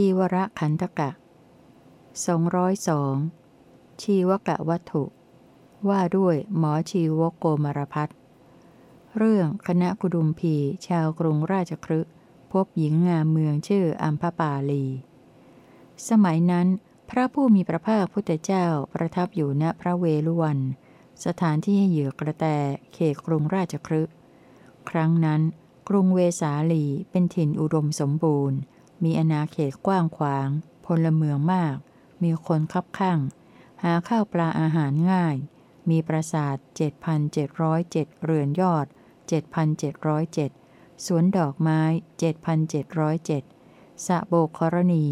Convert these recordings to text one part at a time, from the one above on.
จีวรขันธกะ 202 ชีวกะวัตถุ ว่าด้วยหมอชีวโกมารพัฒเรื่องคณะกุดุมพีชาวกรุงราชครึพบหญิงงามเมืองชื่ออัมพปาลี สมัยนั้น พระผู้มีพระภาคพุทธเจ้าประทับอยู่ณพระเวลุวัน สถานที่ให้เหยื่อกระแตเขตกรุงราชครึครั้งนั้น กรุงเวสาลีเป็นถิ่นอุดมสมบูรณ์ มีอนาเขตกว้างขวาง พลเมืองมาก มีคนคับข้าง หาข้าวปลาอาหารง่าย มีปราสาท 7,707 เรือนยอด 7,707 สวนดอกไม้ 7,707สะโบกครณี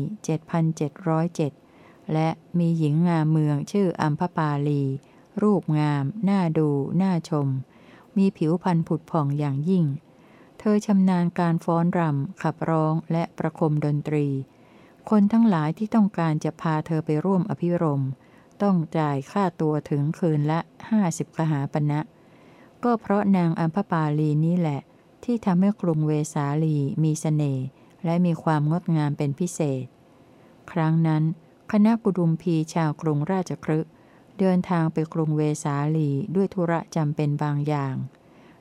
7,707 และมีหญิงงามเมืองชื่ออัมพปาลี รูปงาม น่าดู น่าชม มีผิวพรรณผุดผ่องอย่างยิ่ง อชำนาญการฟ้อนรำ ขับร้องและประคมดนตรี คนทั้งหลายที่ต้องการจะพาเธอไปร่วมอภิรม ต้องจ่ายค่าตัวถึงคืนละห้าสิบกหาปณะนะก็เพราะนางอัมพปาลีนี้แหละ ที่ทำให้กรุงเวสาลีมีสเสน่ห์และมีความงดงามเป็นพิเศษ ครั้งนั้น คณะกุดุมพีชาวกรุงราชครึเดินทางไปกรุงเวสาลีด้วยธุระจำเป็นบางอย่าง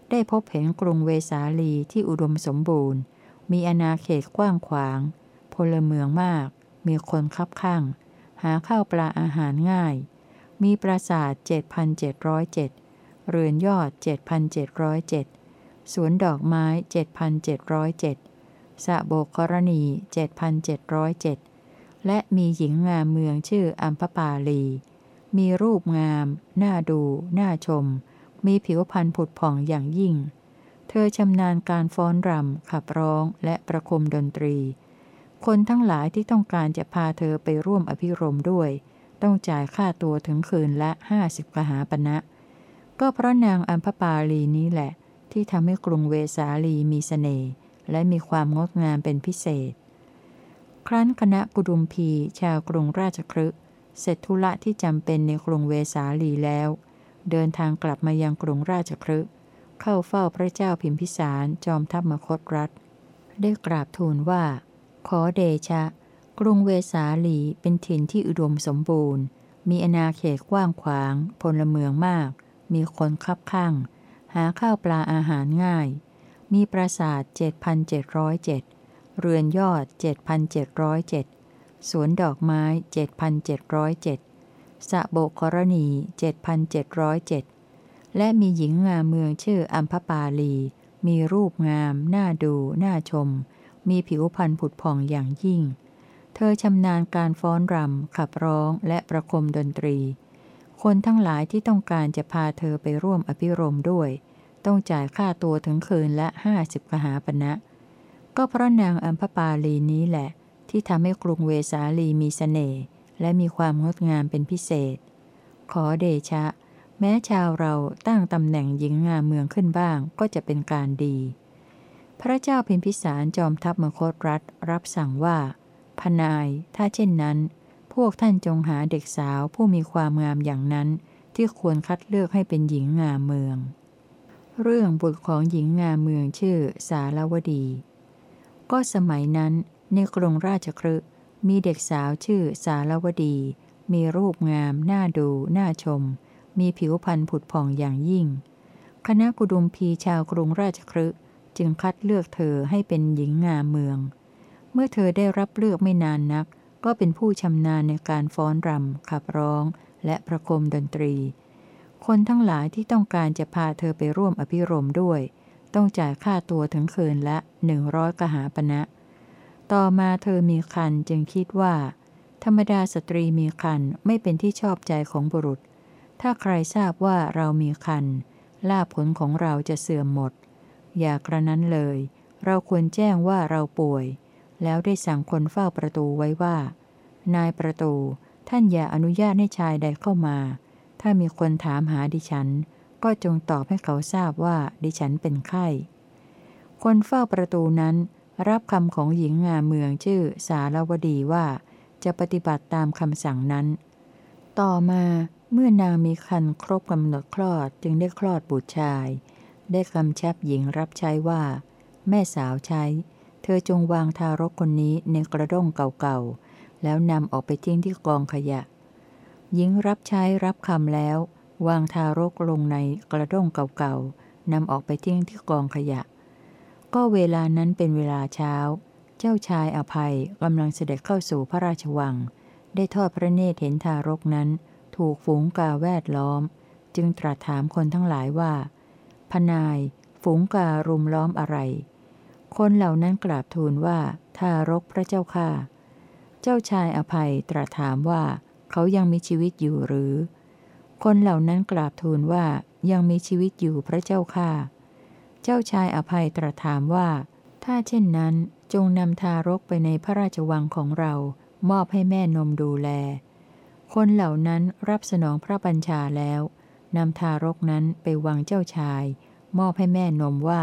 ได้พบเห็นกรุงเวสาลีที่อุดมสมบูรณ์ มีอาณาเขตกว้างขวาง พลเมืองมาก มีคนคับข้าง หาข้าวปลาอาหารง่าย มีปราสาท 7,707 เรือนยอด 7,707 สวนดอกไม้ 7,707 สะโบกกรณี 7,707 และมีหญิงงามเมืองชื่ออัมพปาลี มีรูปงาม น่าดู น่าชม มีผิวพรรณผุดผ่องอย่างยิ่ง เธอชำนาญการฟ้อนรำ ขับร้องและประคมดนตรี คนทั้งหลายที่ต้องการจะพาเธอไปร่วมอภิรมด้วย ต้องจ่ายค่าตัวถึงคืนละห้าสิบกหาปณะนะก็เพราะนางอัมพปาลีนี้แหละ ที่ทำให้กรุงเวสาลีมีสเสน่ห์และมีความงดงามเป็นพิเศษ ครั้นคณะกุดุมพีชาวกรุงราชครึเสร็จธุระที่จำเป็นในกรุงเวสาลีแล้ว เดินทางกลับมายังกรุงราชครึเข้าเฝ้าพระเจ้าพิมพิสารจอมทัพมคตรัฐ ได้กราบทูลว่า ขอเดชะ กรุงเวสาลีเป็นถิ่นที่อุดมสมบูรณ์ มีอนาเขตกว้างขวาง พลเมืองมาก มีคนคับข้าง หาข้าวปลาอาหารง่าย มีปราสาท 7,707 เรือนยอด 7,707 สวนดอกไม้ 7,707 สะโบกรณี 7,707 และมีหญิงงามเมืองชื่ออัมพปาลี มีรูปงาม น่าดู น่าชม มีผิวพรรณผุดผ่องอย่างยิ่ง เธอชำนาญการฟ้อนรำ ขับร้องและประคมดนตรี คนทั้งหลายที่ต้องการจะพาเธอไปร่วมอภิรมด้วย ต้องจ่ายค่าตัวถึงคืนละห้าสิบกหาปณะนะก็เพราะนางอัมพปาลีนี้แหละ ที่ทำให้กรุงเวสาลีมีสเสน่ห์ และมีความงดงามเป็นพิเศษ ขอเดชะ แม้ชาวเราตั้งตำแหน่งหญิงงามเมืองขึ้นบ้างก็จะเป็นการดี พระเจ้าพิมพิสารจอมทัพมคตรัฐรับสั่งว่า พนายถ้าเช่นนั้น พวกท่านจงหาเด็กสาวผู้มีความงามอย่างนั้น ที่ควรคัดเลือกให้เป็นหญิงงามเมือง เรื่องบุตรของหญิงงามเมืองชื่อสารวดี ก็สมัยนั้นในกรุงราชครึก มีเด็กสาวชื่อสารวดี มีรูปงาม น่าดู น่าชม มีผิวพรรณผุดผ่องอย่างยิ่ง คณะกุดุมพีชาวกรุงราชครึจึงคัดเลือกเธอให้เป็นหญิงงามเมือง เมื่อเธอได้รับเลือกไม่นานนัก ก็เป็นผู้ชำนาญในการฟ้อนรำขับร้อง และประคมดนตรี คนทั้งหลายที่ต้องการจะพาเธอไปร่วมอภิรมด้วย ต้องจ่ายค่าตัวถึงคืนละหนึ่งร้อยกหาปณะนะ ต่อมาเธอมีคันจึงคิดว่า ธรรมดาสตรีมีคันไม่เป็นที่ชอบใจของบุรุษ ถ้าใครทราบว่าเรามีคันลาผลของเราจะเสื่อมหมด อย่ากระนั้นเลย เราควรแจ้งว่าเราป่วย แล้วได้สั่งคนเฝ้าประตูไว้ว่า นายประตูท่านอย่าอนุญาตให้ชายใดเข้ามา ถ้ามีคนถามหาดิฉัน ก็จงตอบให้เขาทราบว่าดิฉันเป็นไข้ คนเฝ้าประตูนั้น รับคำของหญิงงามเมืองชื่อสารวดีว่าจะปฏิบัติตามคำสั่งนั้น ต่อมาเมื่อนางมีคันครบกำหนดคลอดจึงได้คลอดบุตรชาย ได้คำชับหญิงรับใช้ว่า แม่สาวใช้ เธอจงวางทารกคนนี้ในกระด้งเก่าๆ แล้วนำออกไปทิ้งที่กองขยะ หญิงรับใช้รับคำแล้ว วางทารกลงในกระด้งเก่าๆนำออกไปทิ้งที่กองขยะ ก็เวลานั้นเป็นเวลาเช้า เจ้าชายอภัยกำลังเสด็จเข้าสู่พระราชวัง ได้ทอดพระเนตรเห็นทารกนั้น ถูกฝูงกาแวดล้อม จึงตรัสถามคนทั้งหลายว่า พนาย ฝูงการุมล้อมอะไร คนเหล่านั้นกราบทูลว่า ทารกพระเจ้าค่าเจ้าชายอภัยตรัสถามว่า เขายังมีชีวิตอยู่หรือ คนเหล่านั้นกราบทูลว่ายังมีชีวิตอยู่พระเจ้าค่า เจ้าชายอภัยตรัสถามว่า ถ้าเช่นนั้นจงนำทารกไปในพระราชวังของเรา มอบให้แม่นมดูแล คนเหล่านั้นรับสนองพระบัญชาแล้วนำทารกนั้นไปวางเจ้าชาย มอบให้แม่นมว่า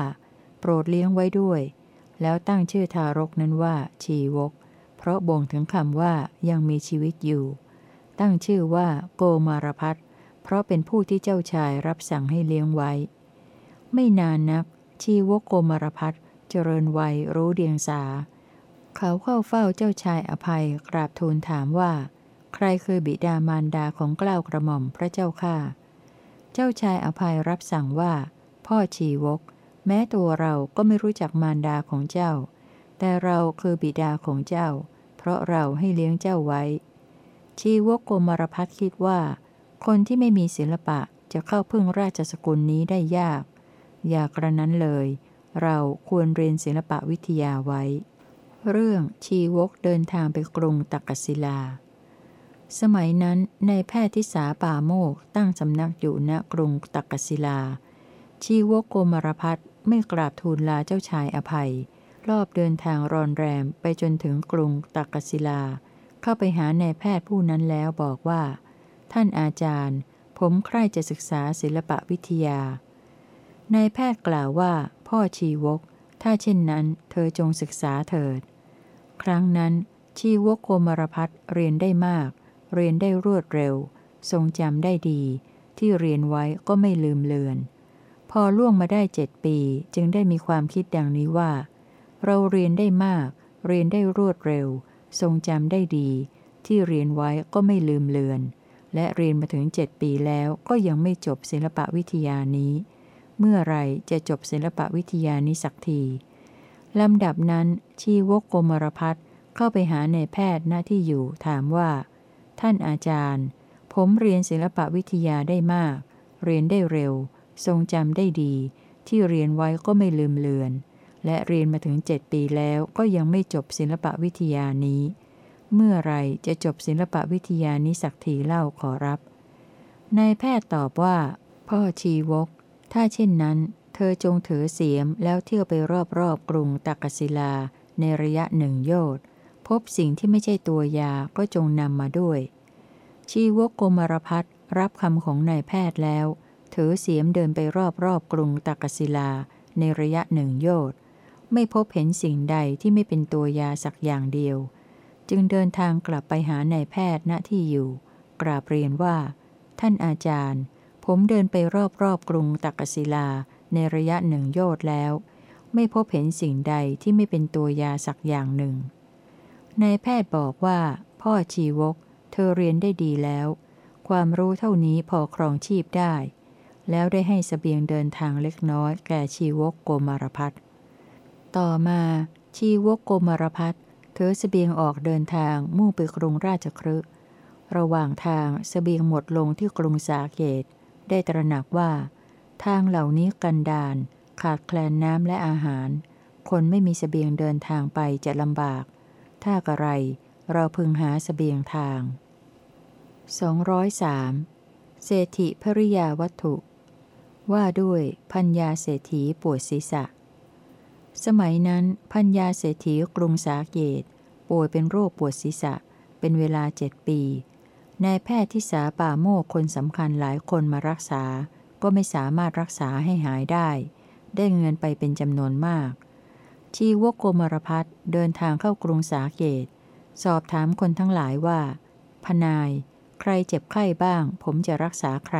โปรดเลี้ยงไว้ด้วย แล้วตั้งชื่อทารกนั้นว่า ชีวก เพราะบ่งถึงคำว่ายังมีชีวิตอยู่ ตั้งชื่อว่าโกมารพัฒเพราะเป็นผู้ที่เจ้าชายรับสั่งให้เลี้ยงไว้ ไม่นานนัก ชีวโกมารพัฒเจริญวัยรู้เดียงสา เขาเข้าเฝ้าเจ้าชายอภัยกราบทูลถามว่า ใครคือบิดามารดาของกล้าวกระหม่อมพระเจ้าข้าเจ้าชายอภัยรับสั่งว่า พ่อชีวก แม้ตัวเราก็ไม่รู้จักมารดาของเจ้า แต่เราคือบิดาของเจ้า เพราะเราให้เลี้ยงเจ้าไว้ ชีวกโกมารพัฒคิดว่า คนที่ไม่มีศิลปะจะเข้าพึ่งราชสกุลนี้ได้ยาก อย่ากระนั้นเลย เราควรเรียนศิลปะวิทยาไว้ เรื่องชีวกเดินทางไปกรุงตักกศิลา สมัยนั้นในแพทย์ทิสาป่าโมกตั้งสำนักอยู่ณกรุงตักกศิลา ชีวกโกมารพัฒไม่กราบทูลลาเจ้าชายอภัย รอบเดินทางรอนแรมไปจนถึงกรุงตักกศิลา เข้าไปหาในแพทย์ผู้นั้นแล้วบอกว่า ท่านอาจารย์ ผมใคร่จะศึกษาศิลปะวิทยา นายแพทย์กล่าวว่า พ่อชีวก ถ้าเช่นนั้น เธอจงศึกษาเถิด ครั้งนั้นชีวกโคมรพัฒเรียนได้มาก เรียนได้รวดเร็ว ทรงจำได้ดี ที่เรียนไว้ก็ไม่ลืมเลือน พอล่วงมาได้เจ็ดปีจึงได้มีความคิดดังนี้ว่า เราเรียนได้มาก เรียนได้รวดเร็ว ทรงจำได้ดี ที่เรียนไว้ก็ไม่ลืมเลือน และเรียนมาถึงเจ็ดปีแล้วก็ยังไม่จบศิลปะวิทยานี้ เมื่อไรจะจบศิลปะวิทยานี้สักทีลำดับนั้นชีวกโกมรพัฒเข้าไปหาในแพทย์หน้าที่อยู่ถามว่า ท่านอาจารย์ ผมเรียนศิลปะวิทยาได้มาก เรียนได้เร็ว ทรงจำได้ดี ที่เรียนไว้ก็ไม่ลืมเลือน และเรียนมาถึงเจ็ดปีแล้วก็ยังไม่จบศิลปวิทยานี้ เมื่อไรจะจบศิลปวิทยานี้สักทีเล่าขอรับนายแพทย์ตอบว่า พ่อชีวก ถ้าเช่นนั้น เธอจงถือเสียมแล้วเที่ยวไปรอบๆกรุงตักศิลา ในระยะหนึ่งโยชน์พบสิ่งที่ไม่ใช่ตัวยาก็จงนำมาด้วย ชีวกโกมารพัฒรับคำของนายแพทย์แล้ว ถือเสียมเดินไปรอบๆกรุงตักศิลา ในระยะหนึ่งโยชน์ไม่พบเห็นสิ่งใดที่ไม่เป็นตัวยาสักอย่างเดียว จึงเดินทางกลับไปหานายแพทย์ณที่อยู่ กราบเรียนว่า ท่านอาจารย์ ผมเดินไปรอบๆกรุงตักศิลาในระยะหนึ่งโยชน์แล้ว ไม่พบเห็นสิ่งใดที่ไม่เป็นตัวยาสักอย่างหนึ่งนายแพทย์บอกว่า พ่อชีวก เธอเรียนได้ดีแล้ว ความรู้เท่านี้พอครองชีพได้ แล้วได้ให้สเสบียงเดินทางเล็กน้อยแก่ชีวกโกมารพัฒต่อมาชีวกโกมารพัฒเธอสเสบียงออกเดินทางมุ่งไปกรุงราชครึระหว่างทางสเสบียงหมดลงที่กรุงสาเกต ได้ตระหนักว่า ทางเหล่านี้กันดานขาดแคลนน้ำและอาหาร คนไม่มีสเสบียงเดินทางไปจะลำบาก ถ้ากระไรเราพึงหาสเสบียงทาง 203 เศรษฐิภริยาวัตถุ ว่าด้วยพัญญาเศรษฐีปวดศีรษะ สมัยนั้นพัญญาเศรษฐีกรุงสาเกตป่วยเป็นโรคปวดศีรษะ เป็นเวลาเจ็ดปี นายแพทย์ที่สาป่าโมกคนสำคัญหลายคนมารักษา ก็ไม่สามารถรักษาให้หายได้ ได้เงินไปเป็นจำนวนมาก ชีวกโกมารพัฒเดินทางเข้ากรุงสาเกต สอบถามคนทั้งหลายว่า พนาย ใครเจ็บไข้บ้าง ผมจะรักษาใคร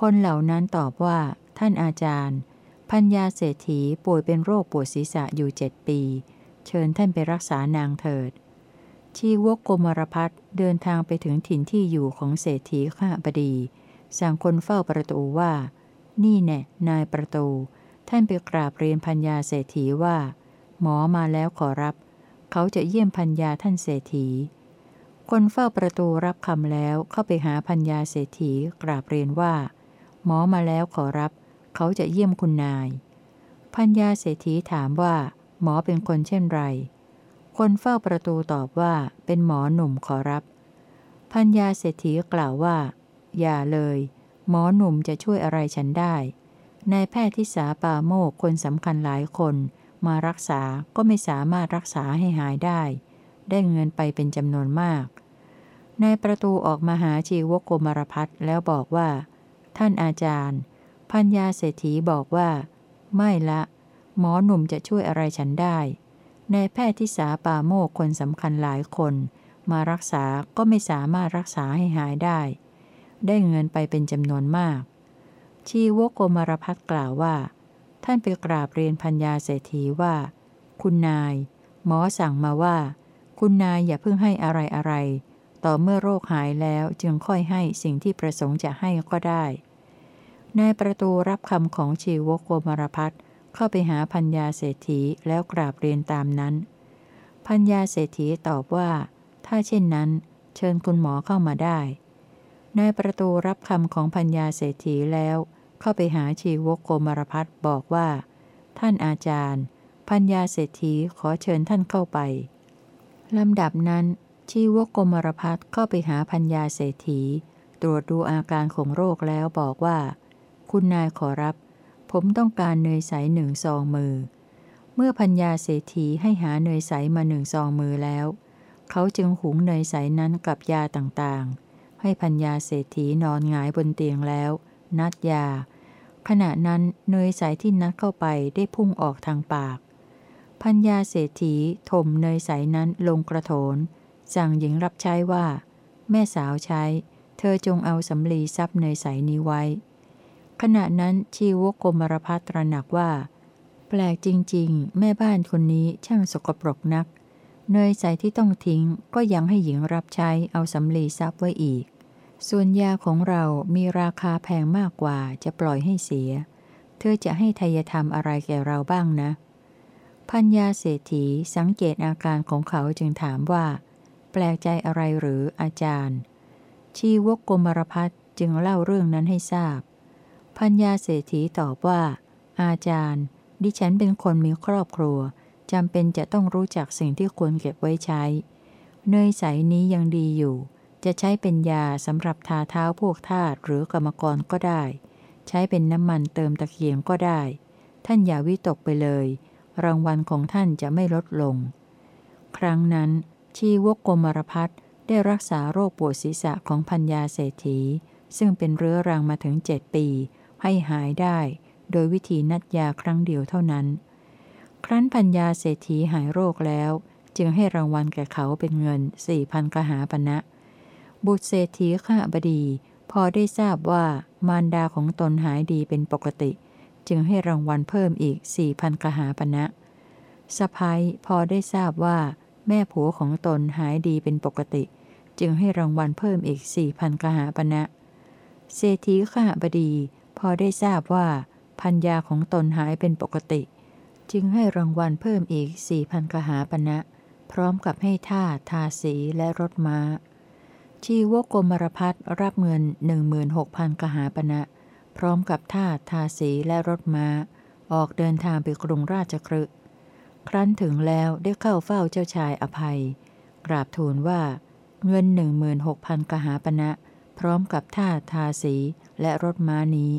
คนเหล่านั้นตอบว่า ท่านอาจารย์พพัญญาเศรษฐีป่วยเป็นโรคปวดศีรษะอยู่เจ็ดปี เชิญท่านไปรักษานางเถิด ชีวกโกมารพัฒเดินทางไปถึงถิ่นที่อยู่ของเศรษฐีข้าบดี สั่งคนเฝ้าประตูว่า นี่แน่นายประตู ท่านไปกราบเรียนพัญญาเศรษฐีว่า หมอมาแล้วขอรับ เขาจะเยี่ยมพัญญาท่านเศรษฐี คนเฝ้าประตูรับคำแล้วเข้าไปหาพัญญาเศรษฐีกราบเรียนว่า หมอมาแล้วขอรับ เขาจะเยี่ยมคุณนาย พัญญาเศรษฐีถามว่า หมอเป็นคนเช่นไร คนเฝ้าประตูตอบว่าเป็นหมอหนุ่มขอรับ พัญญาเศรษฐีกล่าวว่า อย่าเลย หมอหนุ่มจะช่วยอะไรฉันได้นายแพทย์ที่สาปาโมกคนสำคัญหลายคนมารักษาก็ไม่สามารถรักษาให้หายได้ ได้เงินไปเป็นจำนวนมากนายประตูออกมาหาชีวโกมารพัฒแล้วบอกว่า ท่านอาจารย์ พัญญาเศรษฐีบอกว่า ไม่ละ หมอหนุ่มจะช่วยอะไรฉันได้ นายแพทย์ที่สาปาโมกคนสำคัญหลายคน มารักษาก็ไม่สามารถรักษาให้หายได้ ได้เงินไปเป็นจำนวนมาก ชีวโกมารพัฒกล่าวว่า ท่านไปกราบเรียนพัญญาเศรษฐีว่า คุณนาย หมอสั่งมาว่า คุณนายอย่าเพิ่งให้อะไรอะไร ต่อเมื่อโรคหายแล้วจึงค่อยให้สิ่งที่ประสงค์จะให้ก็ได้นายประตูรับคำของชีวโกมารพัฒ เข้าไปหาพัญญาเศรษฐีแล้วกราบเรียนตามนั้น พัญญาเศรษฐีตอบว่า ถ้าเช่นนั้น เชิญคุณหมอเข้ามาได้ นายประตูรับคำของพัญญาเศรษฐีแล้ว เข้าไปหาชีวกโกมารพัฒบอกว่า ท่านอาจารย์ พัญญาเศรษฐีขอเชิญท่านเข้าไปลำดับนั้นชีวกโกมารพัฒเข้าไปหาพัญญาเศรษฐี ตรวจดูอาการของโรคแล้วบอกว่า คุณนายขอรับ ผมต้องการเนยใสหนึ่งซองมือ เมื่อพัญญาเศรษฐีให้หาเนยใสมาหนึ่งซองมือแล้ว เขาจึงหุงเนยใสนั้นกับยาต่างๆ ให้พัญญาเศรษฐีนอนหงายบนเตียงแล้ว นัดยา ขณะนั้นเนยใสที่นัดเข้าไปได้พุ่งออกทางปาก พัญญาเศรษฐีถมเนยใสนั้นลงกระโถน สั่งหญิงรับใช้ว่า แม่สาวใช้ เธอจงเอาสำลีซับเนยใสนี้ไว้ ขณะนั้นชีวกกมารพัตระหนักว่า แปลกจริง ๆ แม่บ้านคนนี้ช่างสกปรกนัก เนยใสที่ต้องทิ้งก็ยังให้หญิงรับใช้เอาสำลีซับไว้อีก ส่วนยาของเรามีราคาแพงมากกว่าจะปล่อยให้เสีย เธอจะให้ทายธรรมอะไรแก่เราบ้างนะ พัญญาเศรษฐีสังเกตอาการของเขาจึงถามว่า แปลกใจอะไรหรืออาจารย์ ชีวกกมรพัฒจึงเล่าเรื่องนั้นให้ทราบ พัญญาเศรษฐีตอบว่า อาจารย์ ดิฉันเป็นคนมีครอบครัวจำเป็นจะต้องรู้จักสิ่งที่ควรเก็บไว้ใช้ เนยใสนี้ยังดีอยู่ จะใช้เป็นยาสำหรับทาเท้าพวกทาสหรือกรรมกรก็ได้ ใช้เป็นน้ำมันเติมตะเกียงก็ได้ ท่านอย่าวิตกไปเลย รางวัลของท่านจะไม่ลดลง ครั้งนั้น ชีวกกมารพัฒได้รักษาโรคปวดศีรษะของพัญญาเศรษฐี ซึ่งเป็นเรื้อรังมาถึงเจ็ดปี ให้หายได้ โดยวิธีนัดยาครั้งเดียวเท่านั้น ครั้นพัญญาเศรษฐีหายโรคแล้ว จึงให้รางวัลแก่เขาเป็นเงินสี่พันกหาปณะนะ บุตรเศรษฐีข้าบดี พอได้ทราบว่ามารดาของตนหายดีเป็นปกติ จึงให้รางวัลเพิ่มอีกสี่พันกหาปณะนะสะพ้ยพอได้ทราบว่า แม่ผัวของตนหายดีเป็นปกติ จึงให้รางวัลเพิ่มอีกสี่พันกหาปณะนะเศรษฐีข้าบดี อได้ทราบว่าพัญญาของตนหายเป็นปกติ จึงให้รางวัลเพิ่มอีกสี่พันกหาปณะนะ พร้อมกับให้ท่าทาสีและรถม้า ชีวกกมรพัฒรับเงินหนึ่งมืนหกพันกหาปณะนะ พร้อมกับท่าทาสีและรถม้า ออกเดินทางไปกรุงราชครึครั้นถึงแล้วได้เข้าเฝ้าเจ้าชายอภัย กราบทูลว่า เงินหนึ่งมืนหกพันกหาปณะนะ พร้อมกับท่าทาสีและรถม้านี้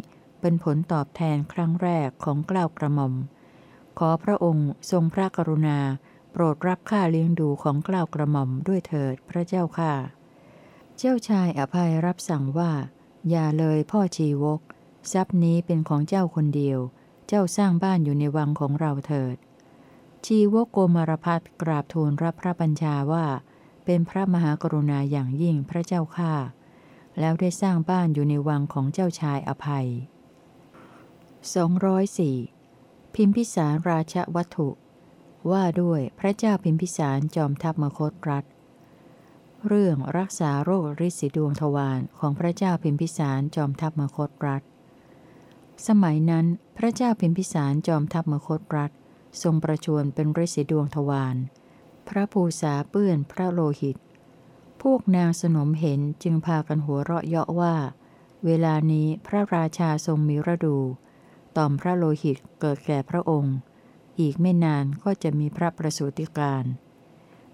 เป็นผลตอบแทนครั้งแรกของเกล้ากระหม่อม ขอพระองค์ทรงพระกรุณา โปรดรับค่าเลี้ยงดูของเกล้ากระหม่อมด้วยเถิดพระเจ้าค่ะ เจ้าชายอภัยรับสั่งว่า อย่าเลยพ่อชีวก ทรัพย์นี้เป็นของเจ้าคนเดียว เจ้าสร้างบ้านอยู่ในวังของเราเถิด ชีวกโกมารพัฒกราบทูลรับพระบัญชาว่า เป็นพระมหากรุณาอย่างยิ่งพระเจ้าค่าแล้วได้สร้างบ้านอยู่ในวังของเจ้าชายอภัย 204 พิมพิสารราชวัตถุ ว่าด้วยพระเจ้าพิมพิสารจอมทัพมคตรัฐ เรื่องรักษาโรคริสีดวงทวารของพระเจ้าพิมพิสารจอมทัพมคตรัฐ สมัยนั้นพระเจ้าพิมพิสารจอมทัพมคตรัฐ ทรงประชวรเป็นฤทธิดวงทวารพระภูษาเปื้อนพระโลหิต พวกนางสนมเห็นจึงพากันหัวเราะเยาะว่า เวลานี้พระราชาทรงมีระดู ต่อมพระโลหิตเกิดแก่พระองค์ อีกไม่นานก็จะมีพระประสูติการ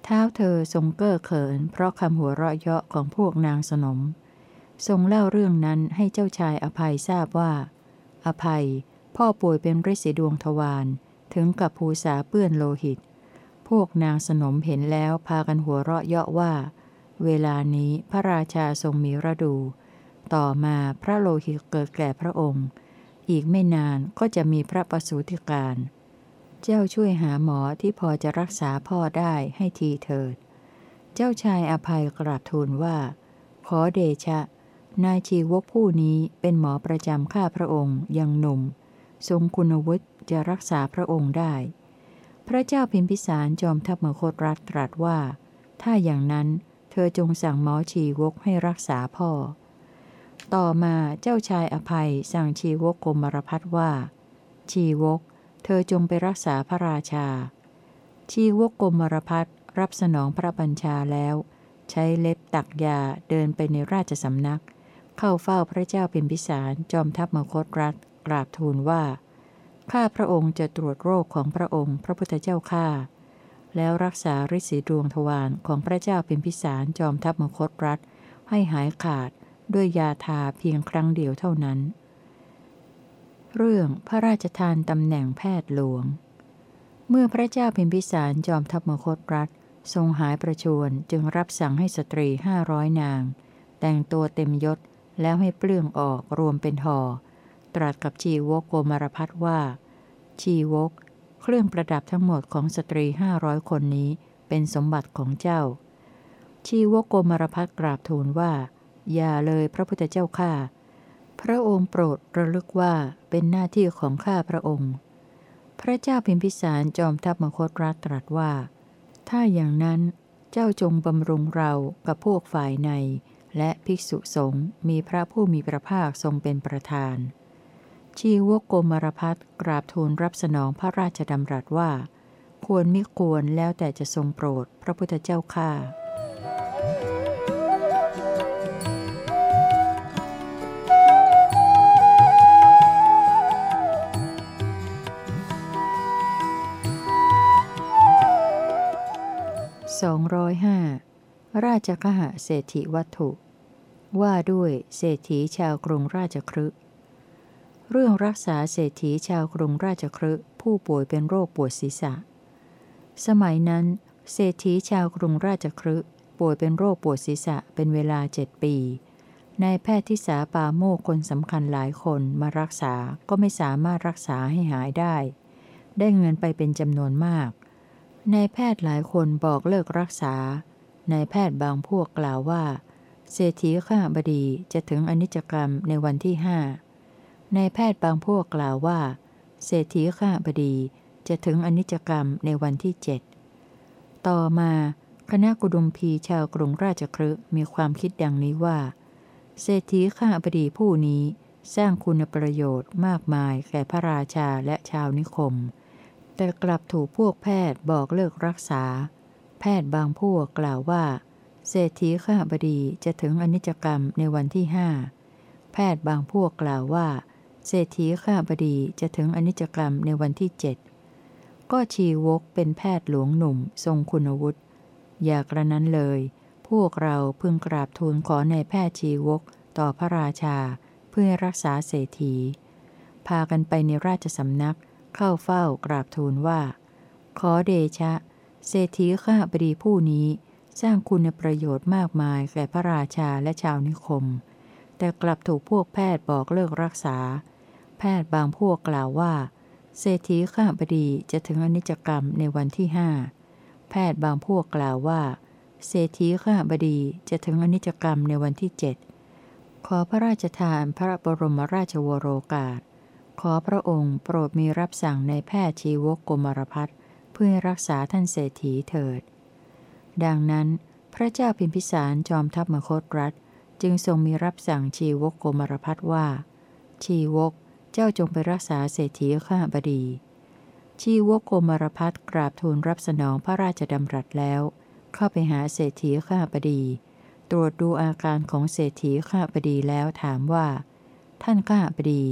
เท้าเธอทรงเก้อเขิน เพราะคำหัวเราะเยาะของพวกนางสนม ทรงเล่าเรื่องนั้นให้เจ้าชายอภัยทราบว่า อภัย พ่อป่วยเป็นฤทธิดวงทวารถึงกับภูษาเปื้อนโลหิต พวกนางสนมเห็นแล้วพากันหัวเราะเยาะว่า เวลานี้พระราชาทรงมีระดู ต่อมาพระโลหิตเกิดแก่พระองค์ อีกไม่นานก็จะมีพระประสูติการ เจ้าช่วยหาหมอที่พอจะรักษาพ่อได้ให้ทีเถิด เจ้าชายอภัยกราบทูลว่า ขอเดชะ นายชีวกผู้นี้เป็นหมอประจำข้าพระองค์ยังหนุ่ม ทรงคุณวุฒิจะรักษาพระองค์ได้ พระเจ้าพิมพิสารจอมทัพมคตรัฐตรัสว่า ถ้าอย่างนั้นเธอจงสั่งหมอชีวกให้รักษาพ่อ ต่อมาเจ้าชายอภัยสั่งชีวกกรมรพัฒว่า ชีวก เธอจงไปรักษาพระราชา ชีวกกรมรพัฒรับสนองพระบัญชาแล้ว ใช้เล็บตักยาเดินไปในราชสำนัก เข้าเฝ้าพระเจ้าเป็นพิสารจอมทัพมคตรัฐกราบทูลว่า ข้าพระองค์จะตรวจโรคของพระองค์ พระพุทธเจ้าข้าแล้วรักษาฤทธิ์สีดวงทวารของพระเจ้าเป็นพิสารจอมทัพมคตรัฐให้หายขาด ด้วยยาทาเพียงครั้งเดียวเท่านั้น เรื่องพระราชทานตำแหน่งแพทย์หลวง เมื่อพระเจ้าพิมพิสารจอมทัพมคตรัฐ ทรงหายประชวรจึงรับสั่งให้สตรีห้าร้อยนาง แต่งตัวเต็มยศแล้วให้เปลื้องออกรวมเป็นห่อตรัสกับชีวกโกมารพัฒว่า ชีวก เครื่องประดับทั้งหมดของสตรีห้าร้อยคนนี้เป็นสมบัติของเจ้า ชีวกโกมารพัฒกราบทูลว่า อย่าเลยพระพุทธเจ้าข้าพระองค์โปรดระลึกว่าเป็นหน้าที่ของข้าพระองค์ พระเจ้าพิมพิสารจอมทัพมคตรัตรัสว่า ถ้าอย่างนั้นเจ้าจงบำรุงเรากับพวกฝ่ายใน และภิกษุสงฆ์มีพระผู้มีพระภาคทรงเป็นประธาน ชีวกโกมารพัฒกราบทูลรับสนองพระราชดำรัสว่า ควรไม่ควรแล้วแต่จะทรงโปรดพระพุทธเจ้าข้า 205 ราชกหะเศรษฐีวัตถุ ว่าด้วยเศรษฐีชาวกรุงราชครึเรื่องรักษาเศรษฐีชาวกรุงราชครึผู้ป่วยเป็นโรคปวดศีรษะ สมัยนั้น เศรษฐีชาวกรุงราชครึป่วยเป็นโรคปวดศีรษะเป็นเวลาเจ็ดปีนายแพทย์ที่สาปาโมกคนสำคัญหลายคนมารักษาก็ไม่สามารถรักษาให้หายได้ ได้เงินไปเป็นจำนวนมาก นายแพทย์หลายคนบอกเลิกรักษา นายแพทย์บางพวกกล่าวว่า เศรษฐีข้าบดีจะถึงอนิจกรรมในวันที่ห้านายแพทย์บางพวกกล่าวว่า เศรษฐีข้าบดีจะถึงอนิจกรรมในวันที่เจ็ดต่อมาคณะกุดุมพีชาวกรุงราชครึมีความคิดดังนี้ว่า เศรษฐีข้าบดีผู้นี้สร้างคุณประโยชน์มากมายแก่พระราชาและชาวนิคม แต่กลับถูกพวกแพทย์บอกเลิกรักษา แพทย์บางพวกกล่าวว่า เศรษฐีข้าบดีจะถึงอนิจกรรมในวันที่ห้าแพทย์บางพวกกล่าวว่า เศรษฐีข้าบดีจะถึงอนิจกรรมในวันที่เจ็ดก็ชีวกเป็นแพทย์หลวงหนุ่ม ทรงคุณวุฒิอยากระนั้นเลย พวกเราพึงกราบทูลขอในแพทย์ชีวกต่อพระราชาเพื่อรักษาเศรษฐี พากันไปในราชสำนัก เข้าเฝ้ากราบทูลว่า ขอเดชะ เศรษฐีข้าบดีผู้นี้สร้างคุณประโยชน์มากมายแก่พระราชาและชาวนิคม แต่กลับถูกพวกแพทย์บอกเลิกรักษา แพทย์บางพวกกล่าวว่า เศรษฐีข้าบดีจะถึงอนิจกรรมในวันที่ห้าแพทย์บางพวกกล่าวว่า เศรษฐีข้าบดีจะถึงอนิจกรรมในวันที่เจ็ดขอพระราชทานพระบรมราชวโรกาส ขอพระองค์โปรดมีรับสั่งในแพทย์ชีวกกมารพัฒเพื่อรักษาท่านเศรษฐีเถิด ดังนั้น พระเจ้าพิมพิสารจอมทัพมคตรัฐ จึงทรงมีรับสั่งชีวกโกมารพัฒว่า ชีวกเจ้าจงไปรักษาเศรษฐีข้าบดี ชีวกโกมารพัฒกราบทูลรับสนองพระราชดำรัสแล้ว เข้าไปหาเศรษฐีข้าบดี ตรวจดูอาการของเศรษฐีข้าบดีแล้วถามว่า ท่านข้าบดี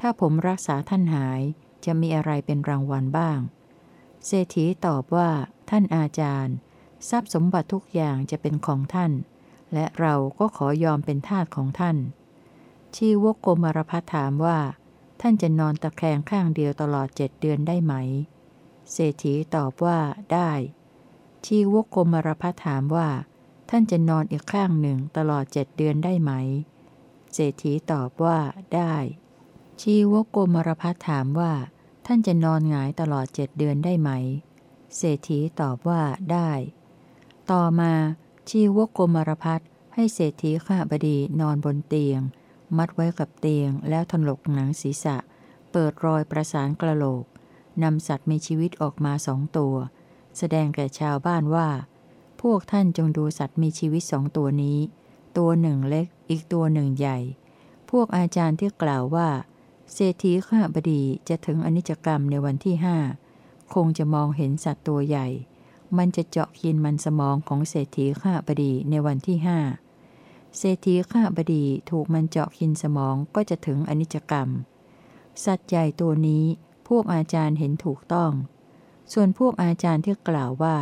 ถ้าผมรักษาท่านหายจะมีอะไรเป็นรางวัลบ้าง เศรษฐีตอบว่า ท่านอาจารย์ ทรัพย์สมบัติทุกอย่างจะเป็นของท่าน และเราก็ขอยอมเป็นทาสของท่าน ชีวกโกมารพัฒถามว่า ท่านจะนอนตะแคงข้างเดียวตลอดเจ็ดเดือนได้ไหม เศรษฐีตอบว่าได้ ชีวกโกมารพัฒถามว่า ท่านจะนอนอีกข้างหนึ่งตลอดเจ็ดเดือนได้ไหม เศรษฐีตอบว่าได้ ชีวกกมารพัฒถามว่า ท่านจะนอนหงายตลอดเจ็ดเดือนได้ไหม เศรษฐีตอบว่าได้ ต่อมาชีวกกมารพัฒให้เศรษฐีข้าบดีนอนบนเตียง มัดไว้กับเตียงแล้วถลกหนังศีรษะ เปิดรอยประสานกระโหลกนำสัตว์มีชีวิตออกมาสองตัว แสดงแก่ชาวบ้านว่า พวกท่านจงดูสัตว์มีชีวิตสองตัวนี้ ตัวหนึ่งเล็กอีกตัวหนึ่งใหญ่ พวกอาจารย์ที่กล่าวว่า เศรษฐีข้าบดีจะถึงอนิจกรรมในวันที่ห้าคงจะมองเห็นสัตว์ตัวใหญ่ มันจะเจาะกินมันสมองของเศรษฐีข้าบดีในวันที่ห้าเศรษฐีข้าบดีถูกมันเจาะกินสมองก็จะถึงอนิจกรรม สัตว์ใหญ่ตัวนี้พวกอาจารย์เห็นถูกต้อง ส่วนพวกอาจารย์ที่กล่าวว่า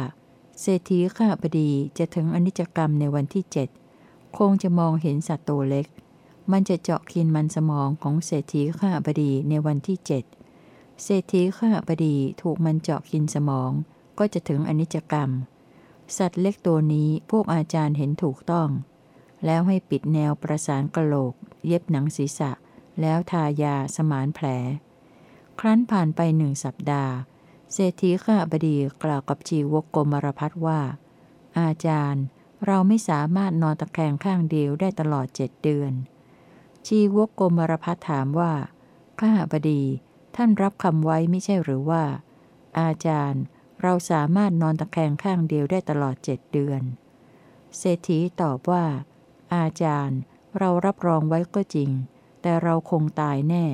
เศรษฐีข้าบดีจะถึงอนิจกรรมในวันที่เจ็ดคงจะมองเห็นสัตว์ตัวเล็ก มันจะเจาะกินมันสมองของเศรษฐีข้าบดีในวันที่เจ็ดเศรษฐีข้าบดีถูกมันเจาะกินสมอง ก็จะถึงอนิจกรรม สัตว์เล็กตัวนี้พวกอาจารย์เห็นถูกต้อง แล้วให้ปิดแนวประสานกระโหลก เย็บหนังศีรษะ แล้วทายาสมานแผล ครั้นผ่านไปหนึ่งสัปดาห์ เศรษฐีข้าบดีกล่าวกับชีวกโกมารพัฒว่า อาจารย์ เราไม่สามารถนอนตะแคงข้างเดียวได้ตลอดเจ็ดเดือน ชีวกกมารพัฒถามว่า ข้าบดี ท่านรับคำไว้ไม่ใช่หรือว่า อาจารย์ เราสามารถนอนตะแคงข้างเดียวได้ตลอดเจ็ดเดือน เศรษฐีตอบว่า อาจารย์ เรารับรองไว้ก็จริง แต่เราคงตายแน่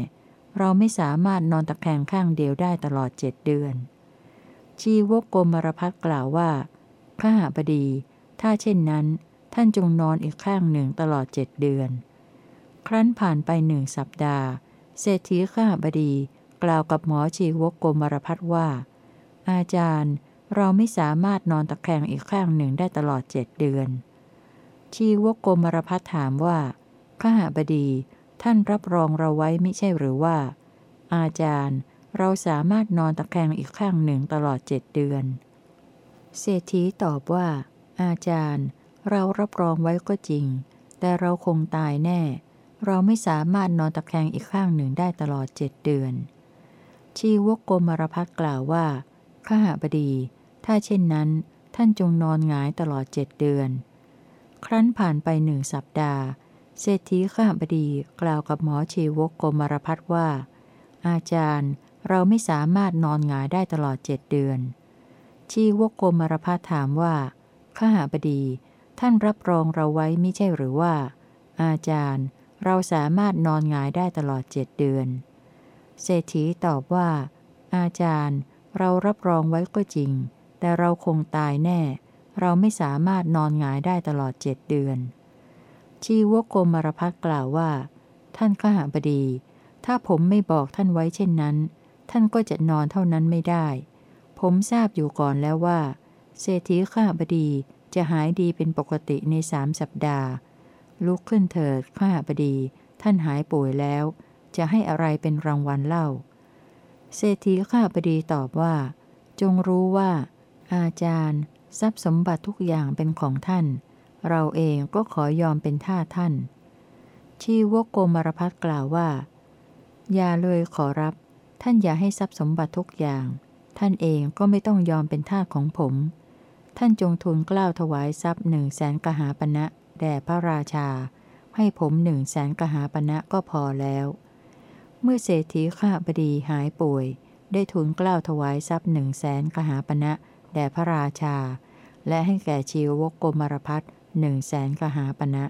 เราไม่สามารถนอนตะแคงข้างเดียวได้ตลอดเจ็ดเดือน ชีวกกรมรพัฒกล่าวว่า ข้าบดี ถ้าเช่นนั้น ท่านจงนอนอีกข้างหนึ่งตลอดเจ็ดเดือน ครั้นผ่านไปหนึ่งสัปดาห์ เศรษฐีข้าบดี กล่าวกับหมอชีวกโกรมรพัฒว่า อาจารย์เราไม่สามารถนอนตะแคงอีกข้างหนึ่งได้ตลอดเจ็ดเดือน ชีวกโกมารพัฒถามว่าข้าบดี ท่านรับรองเราไว้ไม่ใช่หรือว่า อาจารย์เราสามารถนอนตะแคงอีกข้างหนึ่งตลอดเจ็ดเดือน เศรษฐีตอบว่า อาจารย์ เรารับรองไว้ก็จริง แต่เราคงตายแน่ เราไม่สามารถนอนตะแคงอีกข้างหนึ่งได้ตลอดเจ็ดเดือน ชีวกโกมารพัฒกล่าวว่า ข้าบดี ถ้าเช่นนั้น ท่านจงนอนหงายตลอดเจ็ดเดือน ครั้นผ่านไปหนึ่งสัปดาห์ เศรษฐีข้าบดีกล่าวกับหมอชีวกโกมารพัฒว่า อาจารย์เราไม่สามารถนอนหงายได้ตลอดเจ็ดเดือน ชีวกโกมารพัฒถามว่า ข้าบดี ท่านรับรองเราไว้ไม่ใช่หรือว่า อาจารย์ เราสามารถนอนหงายได้ตลอดเจ็ดเดือน เศรษฐีตอบว่า อาจารย์ เรารับรองไว้ก็จริง แต่เราคงตายแน่ เราไม่สามารถนอนหงายได้ตลอดเจ็ดเดือน ชีวโกมารพัฒกล่าวว่า ท่านข้าบดี ถ้าผมไม่บอกท่านไว้เช่นนั้น ท่านก็จะนอนเท่านั้นไม่ได้ ผมทราบอยู่ก่อนแล้วว่า เศรษฐีข้าบดีจะหายดีเป็นปกติในสามสัปดาห์ ลุกขึ้นเถิดข้าบดี ท่านหายป่วยแล้ว จะให้อะไรเป็นรางวัลเล่า เศรษฐีข้าบดีตอบว่า จงรู้ว่า อาจารย์ ทรัพย์สมบัติทุกอย่างเป็นของท่าน เราเองก็ขอยอมเป็นท่าท่าน ชีวโกมารพัฒกล่าวว่า อย่าเลยขอรับ ท่านอย่าให้ทรัพย์สมบัติทุกอย่าง ท่านเองก็ไม่ต้องยอมเป็นท่าของผม ท่านจงทูลกล้าวถวายทรัพย์หนึ่งแสนกหาปณะ แด่พระราชา ให้ผมหนึ่งแสนกหาปณะก็พอแล้ว เมื่อเศรษฐีข้าบดีหายป่วย ได้ทูลกล้าวถวายทรัพย์หนึ่งแสนกหาปณะแด่พระราชา และให้แก่ชีวกกมารพัฒหนึ่งแสนกหาปณะ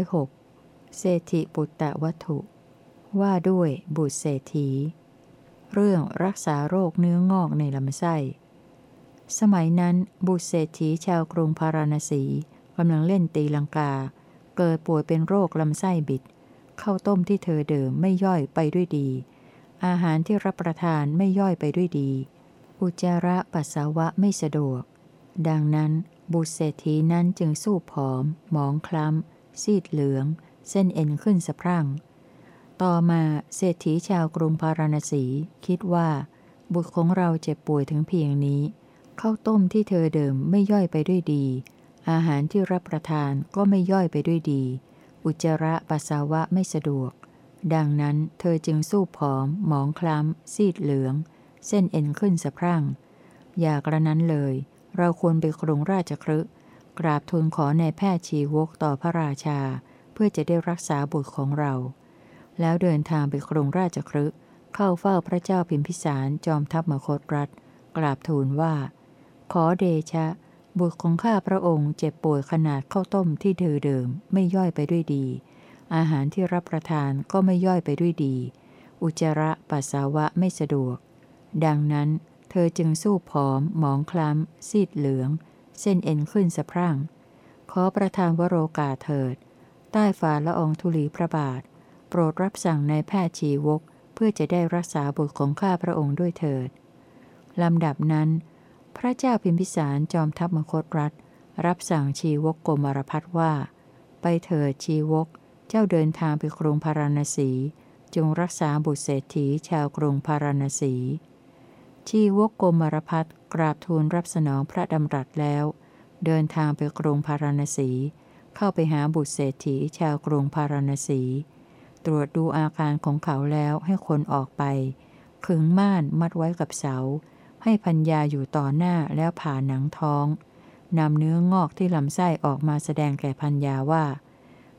206เศรษฐิปุตตะวัตถุ ว่าด้วยบุตรเศรษฐี เรื่องรักษาโรคเนื้องอกในลำไส้ สมัยนั้นบุตรเศรษฐีชาวกรุงพาราณสีกำลังเล่นตีลังกา เกิดป่วยเป็นโรคลำไส้บิดข้าวต้มที่เธอเดิมไม่ย่อยไปด้วยดี อาหารที่รับประทานไม่ย่อยไปด้วยดี อุจจาระปัสสาวะไม่สะดวก ดังนั้นบุตรเศรษฐีนั้นจึงสู้ผอม หมองคล้ำ ซีดเหลือง เส้นเอ็นขึ้นสะพรั่ง ต่อมาเศรษฐีชาวกรุงพาราณสีคิดว่า บุตรของเราเจ็บป่วยถึงเพียงนี้ ข้าวต้มที่เธอเดิมไม่ย่อยไปด้วยดี อาหารที่รับประทานก็ไม่ย่อยไปด้วยดี อุจจาระปัสสาวะไม่สะดวก ดังนั้นเธอจึงสู้ผอม หมองคล้ำ ซีดเหลือง เส้นเอ็นขึ้นสะพรั่ง อย่ากระนั้นเลย เราควรไปกรุงราชครึกราบทูลขอในแพทย์ชีวกต่อพระราชา เพื่อจะได้รักษาบุตรของเรา แล้วเดินทางไปกรุงราชครึเข้าเฝ้าพระเจ้าพิมพิสารจอมทัพมคตรัฐ กราบทูลว่า ขอเดชะ บุตรของข้าพระองค์เจ็บป่วยขนาดข้าวต้มที่เธอเดิมไม่ย่อยไปด้วยดี อาหารที่รับประทานก็ไม่ย่อยไปด้วยดี อุจจาระปัสสาวะไม่สะดวก ดังนั้นเธอจึงสู้ผอม หมองคล้ำ ซีดเหลือง เส้นเอ็นขึ้นสะพรั่ง ขอประทานวโรกาเถิด ใต้ฝ่าละองธุลีพระบาท โปรดรับสั่งในแพทย์ชีวก เพื่อจะได้รักษาบุตรของข้าพระองค์ด้วยเถิด ลำดับนั้น พระเจ้าพิมพิสารจอมทัพมคตรัฐ รับสั่งชีวกโกมารพัฒว่า ไปเถิดชีวก เจ้าเดินทางไปกรุงพาราณสี จงรักษาบุตรเศรษฐีชาวกรุงพาราณสี ชีวกโกมารพัฒกราบทูลรับสนองพระดำรัสแล้ว เดินทางไปกรุงพาราณสี เข้าไปหาบุตรเศรษฐีชาวกรุงพาราณสี ตรวจดูอาการของเขาแล้วให้คนออกไป ขึงม่านมัดไว้กับเสา ให้พัญญาอยู่ต่อหน้าแล้วผ่าหนังท้องนำเนื้องอกที่ลำไส้ออกมาแสดงแก่พัญญาว่า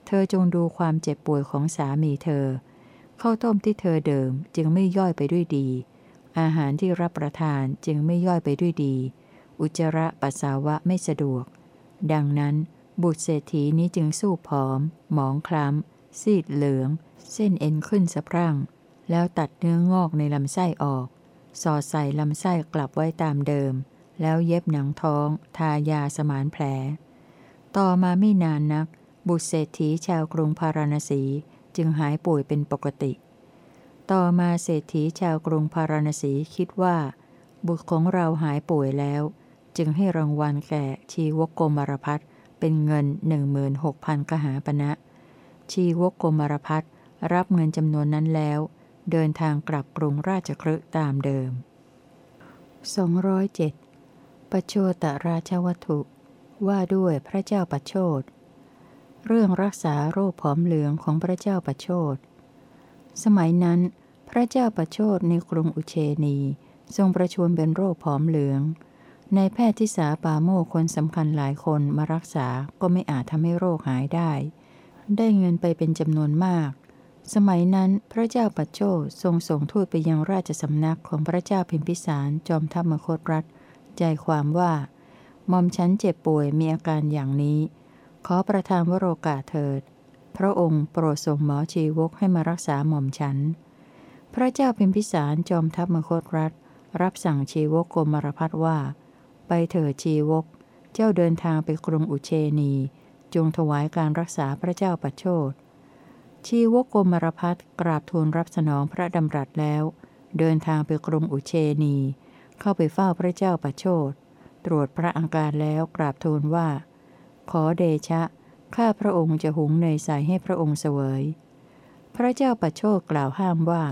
เธอจงดูความเจ็บป่วยของสามีเธอข้าวต้มที่เธอเดิมจึงไม่ย่อยไปด้วยดี อาหารที่รับประทานจึงไม่ย่อยไปด้วยดี อุจจาระปัสสาวะไม่สะดวก ดังนั้น บุตรเศรษฐีนี้จึงสู้ผอม หมองคล้ำ ซีดเหลือง เส้นเอ็นขึ้นสะพรั่ง แล้วตัดเนื้องอกในลำไส้ออก สอดใส่ลำไส้กลับไว้ตามเดิม แล้วเย็บหนังท้อง ทายาสมานแผล ต่อมาไม่นานนัก บุตรเศรษฐีชาวกรุงพาราณสีจึงหายป่วยเป็นปกติ ต่อมาเศรษฐีชาวกรุงพาราณสีคิดว่า บุตรของเราหายป่วยแล้ว จึงให้รางวัลแก่ชีวกโกมารพัฒเป็นเงินหนึ่งมืนหกพันกหาปณะชีวกโกมารพัฒรับเงินจำนวนนั้นแล้ว เดินทางกลับกรุงราชครึตามเดิม 207ปโชตราชวัตถุ ว่าด้วยพระเจ้าปโชตเรื่องรักษาโรคผอมเหลืองของพระเจ้าปโชตสมัยนั้น พระเจ้าปโชดในกรุงอุเชนี ทรงประชวรเป็นโรคผอมเหลืองในแพทย์ที่สาปาโมคนสำคัญหลายคนมารักษาก็ไม่อาจทำให้โรคหายได้ ได้เงินไปเป็นจำนวนมาก สมัยนั้นพระเจ้าปัจโชทรงส่งทูตไปยังราชสำนักของพระเจ้าพิมพิสารจอมทัพมคตรัฐ ใจความว่าหม่อมฉันเจ็บป่วยมีอาการอย่างนี้ ขอประทานวโรกาเถิด พระองค์โปรดส่งหมอชีวกให้มารักษาหม่อมฉัน พระเจ้าพิมพิสารจอมทัพมคตรัฐ รับสั่งชีวกกรมรพัฒว่า ไปเถิดชีวก เจ้าเดินทางไปกรุงอุเชนี จงถวายการรักษาพระเจ้าปัจโชด ชีวกกรมรพัฒกราบทูลรับสนองพระดำรัสแล้ว เดินทางไปกรุงอุเชนี เข้าไปเฝ้าพระเจ้าปัจโชดตรวจพระอาการแล้วกราบทูลว่า ขอเดชะ ข้าพระองค์จะหุงเนยใสให้พระองค์เสวย พระเจ้าปัจโชดกล่าวห้ามว่า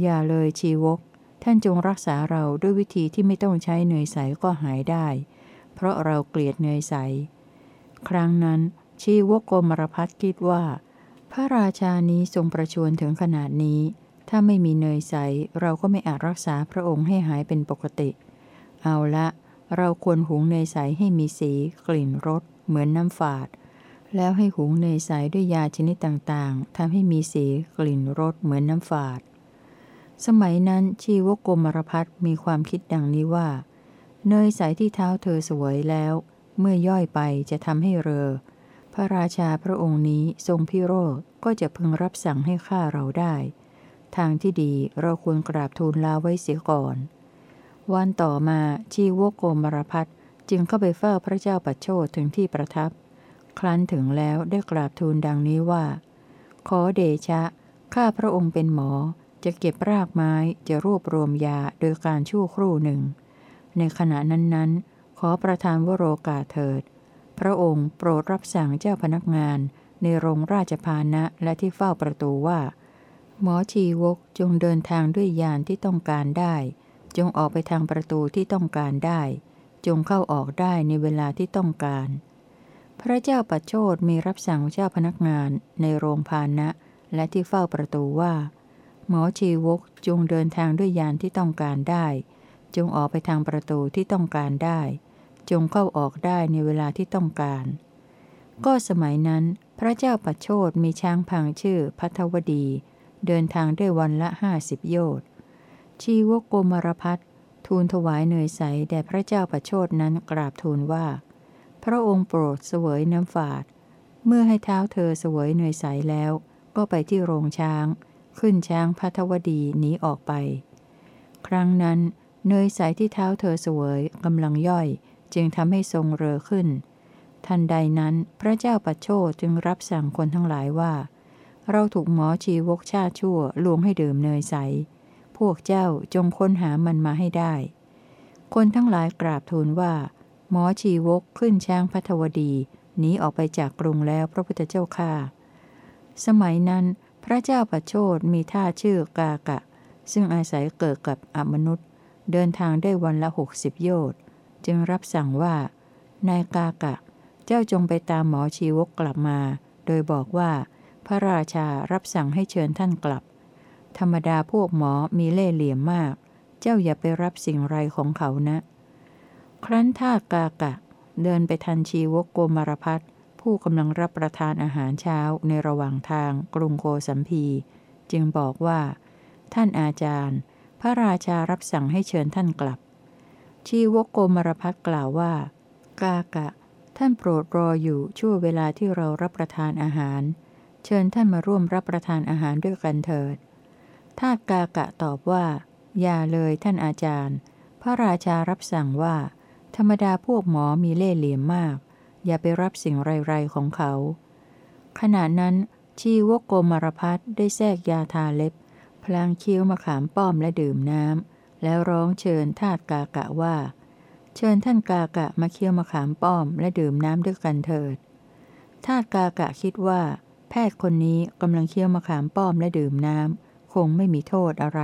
อย่าเลยชีวก ท่านจงรักษาเราด้วยวิธีที่ไม่ต้องใช้เนยใสก็หายได้ เพราะเราเกลียดเนยใส ครั้งนั้นชีวกโกมารพัฒคิดว่า พระราชานี้ทรงประชวรถึงขนาดนี้ ถ้าไม่มีเนยใส เราก็ไม่อาจรักษาพระองค์ให้หายเป็นปกติ เอาละ เราควรหุงเนยใสให้มีสีกลิ่นรสเหมือนน้ำฝาด แล้วให้หุงเนยใสด้วยยาชนิดต่างๆทำให้มีสีกลิ่นรสเหมือนน้ำฝาด สมัยนั้นชีวกกมรพัฒมีความคิดดังนี้ว่า เนยใสที่เท้าเธอสวยแล้ว เมื่อย่อยไปจะทำให้เรอ ระราชาพระองค์นี้ทรงพิโรธก็จะพึงรับสั่งให้ฆ่าเราได้ ทางที่ดีเราควรกราบทูลลาไว้เสียก่อน วันต่อมาชีวกโกมรพัฒจึงเข้าไปเฝ้าพระเจ้าปัจโชตถึงที่ประทับ ครั้นถึงแล้วได้กราบทูลดังนี้ว่า ขอเดชะ ข้าพระองค์เป็นหมอ จะเก็บรากไม้จะรวบรวมยาโดยการชั่วครู่หนึ่ง ในขณะนั้นๆ ขอประทานวโรกาเถิด พระองค์โปรดรับสั่งเจ้าพนักงาน ในโรงราชพานะและที่เฝ้าประตูว่า หมอชีวกจงเดินทางด้วยยานที่ต้องการได้ จงออกไปทางประตูที่ต้องการได้ จงเข้าออกได้ในเวลาที่ต้องการ พระเจ้าปัจโชดมีรับสั่งเจ้าพนักงานในโรงพานะและที่เฝ้าประตูว่า หมอชีวกจงเดินทางด้วยยานที่ต้องการได้ จงออกไปทางประตูที่ต้องการได้ จงเข้าออกได้ในเวลาที่ต้องการ ก็สมัยนั้น พระเจ้าปัจโชดมีช้างพังชื่อพัทวดี เดินทางได้วันละห้าสิบโยชน์ชีวกโกมารพัฒทูลถวายเนยใสแด่พระเจ้าประโชดนั้นกราบทูลว่า พระองค์โปรดเสวยน้ำฝาด เมื่อให้เท้าเธอเสวยเนยใสแล้ว ก็ไปที่โรงช้าง ขึ้นช้างพัทวดีหนีออกไป ครั้งนั้นเนยใสที่เท้าเธอเสวยกำลังย่อย จึงทำให้ทรงเรอขึ้น ทันใดนั้นพระเจ้าปัจโชจึงรับสั่งคนทั้งหลายว่า เราถูกหมอชีวกชาชั่วลวงให้ดื่มเนยใส พวกเจ้าจงค้นหามันมาให้ได้ คนทั้งหลายกราบทูลว่า หมอชีวกขึ้นช้างพัทวดีหนีออกไปจากกรุงแล้วพระพุทธเจ้าค่าสมัยนั้นพระเจ้าประโชดมีท่าชื่อกากะ ซึ่งอาศัยเกิดกับอมนุษย์ เดินทางได้วันละหกสิบโยชน์ จึงรับสั่งว่า นายกากะ เจ้าจงไปตามหมอชีวกกลับมา โดยบอกว่า พระราชารับสั่งให้เชิญท่านกลับ ธรรมดาพวกหมอมีเล่ห์เหลี่ยมมาก เจ้าอย่าไปรับสิ่งไรของเขานะ ครั้นท่ากากะ เดินไปทันชีวกโกมารพัฒผู้กำลังรับประทานอาหารเช้าในระหว่างทางกรุงโกสัมพี จึงบอกว่า ท่านอาจารย์ พระราชารับสั่งให้เชิญท่านกลับ ชีวกโกมารพัฒกล่าวว่า กากะ ท่านโปรดรออยู่ช่วเวลาที่เรารับประทานอาหาร เชิญท่านมาร่วมรับประทานอาหารด้วยกันเถิดทาตกากะตอบว่า อย่าเลยท่านอาจารย์ พระราชารับสั่งว่า ธรรมดาพวกหมอมีเล่ห์เหลี่ยมมาก อย่าไปรับสิ่งไรๆของเขา ขณะนั้น ชีวกโกมารพัฒได้แทรกยาทาเล็บ พลางเคี้ยวมะขามป้อมและดื่มน้ำ แล้วร้องเชิญทาตกากะว่า เชิญท่านกากะมาเคี้ยวมะขามป้อมและดื่มน้ำด้วยกันเถิดทาตกากะคิดว่า แพทย์คนนี้กำลังเคี้ยวมะขามป้อมและดื่มน้ำคงไม่มีโทษอะไร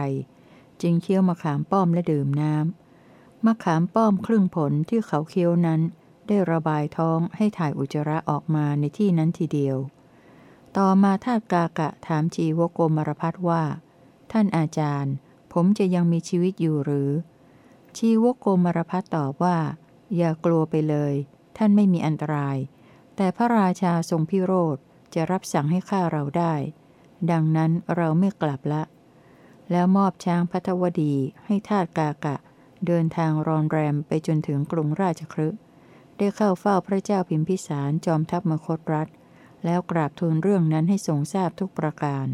จึงเคี้ยวมะขามป้อมและดื่มน้ำมะขามป้อมครึ่งผลที่เขาเคี้ยวนั้น ได้ระบายท้องให้ถ่ายอุจจาระออกมาในที่นั้นทีเดียว ต่อมาทาตกากะถามจีวโกมารพัฒว่า ท่านอาจารย์ ผมจะยังมีชีวิตอยู่หรือ ชีวโกมารพัฒตอบว่า อย่ากลัวไปเลย ท่านไม่มีอันตราย แต่พระราชาทรงพิโรธจะรับสั่งให้ฆ่าเราได้ ดังนั้นเราไม่กลับละ แล้วมอบช้างพัทวดีให้ทาตกากะ เดินทางรอนแรมไปจนถึงกรุงราชครึได้เข้าเฝ้าพระเจ้าพิมพิสารจอมทัพมคตรัฐ แล้วกราบทูลเรื่องนั้นให้ทรงทราบทุกประการ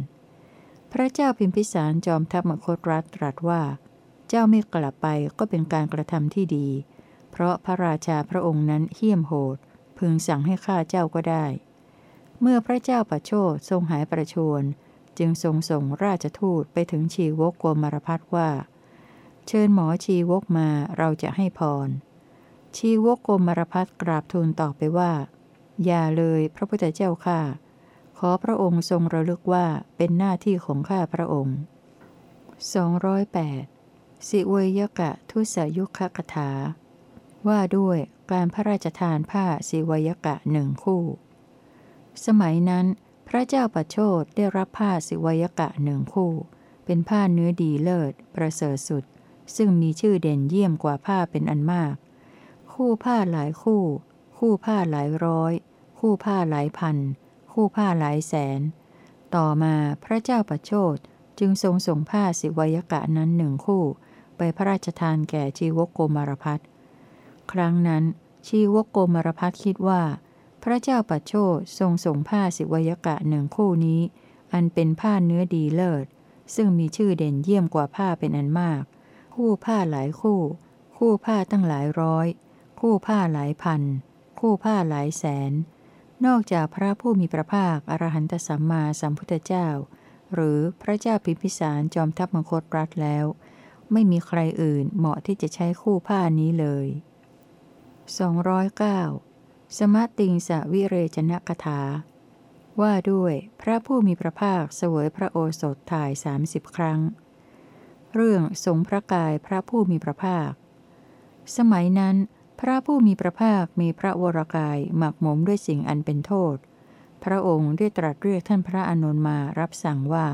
พระเจ้าพิมพิสารจอมทัพมคตรัฐตรัสว่า เจ้าไม่กลับไปก็เป็นการกระทำที่ดี เพราะพระราชาพระองค์นั้นเหี้ยมโหด พึงสั่งให้ฆ่าเจ้าก็ได้ เมื่อพระเจ้าประโชดทรงหายประชวรจึงทรงส่งราชทูตไปถึงชีวกโกมารพัฒว่า เชิญหมอชีวกมาเราจะให้พร ชีวกโกมารพัฒกราบทูลตอบไปว่า อย่าเลยพระพุทธเจ้าข้า ขอพระองค์ทรงระลึกว่าเป็นหน้าที่ของข้าพระองค์ 208 สิเวยกะทุสยุคคถา ว่าด้วยการพระราชทานผ้าสิเวยกะหนึ่งคู่ สมัยนั้น พระเจ้าประโชดได้รับผ้าสิวยกะหนึ่งคู่ เป็นผ้าเนื้อดีเลิศ ประเสริฐสุด ซึ่งมีชื่อเด่นเยี่ยมกว่าผ้าเป็นอันมาก คู่ผ้าหลายคู่ คู่ผ้าหลายร้อยคคู่ผ้าหลายพัน คู่ผ้าหลายแสน ต่อมาพระเจ้าประโชดจึงทรงส่งผ้าสิวยกะนั้นหนึ่งคู่ ไปพระราชทานแก่ชีวกโกมารพัฒครั้งนั้น ชีวกโกมารพัฒคิดว่า พระเจ้าปัจโชดทรงส่งผ้าสิวยกะหนึ่งคู่นี้ อันเป็นผ้าเนื้อดีเลิศ ซึ่งมีชื่อเด่นเยี่ยมกว่าผ้าเป็นอันมาก คู่ผ้าหลายคู่ คู่ผ้าตั้งหลายร้อย คู่ผ้าหลายพัน คู่ผ้าหลายแสน นอกจากพระผู้มีพระภาค อรหันตสัมมาสัมพุทธเจ้า หรือพระเจ้าพิมพิสารจอมทัพมคตรัฐแล้ว ไม่มีใครอื่นเหมาะที่จะใช้คู่ผ้านี้เลย 209 สมติงสวิเรจนกถา ว่าด้วยพระผู้มีพระภาคเสวยพระโอสถถ่ายสามิบครั้ง เรื่องสงพระกายพระผู้มีพระภาค สมัยนั้น พระผู้มีพระภาคมีพระวรกายหมักหมมด้วยสิ่งอันเป็นโทษ พระองค์ได้ตรัสเรียกท่านพระอานนท์มารับสั่งว่า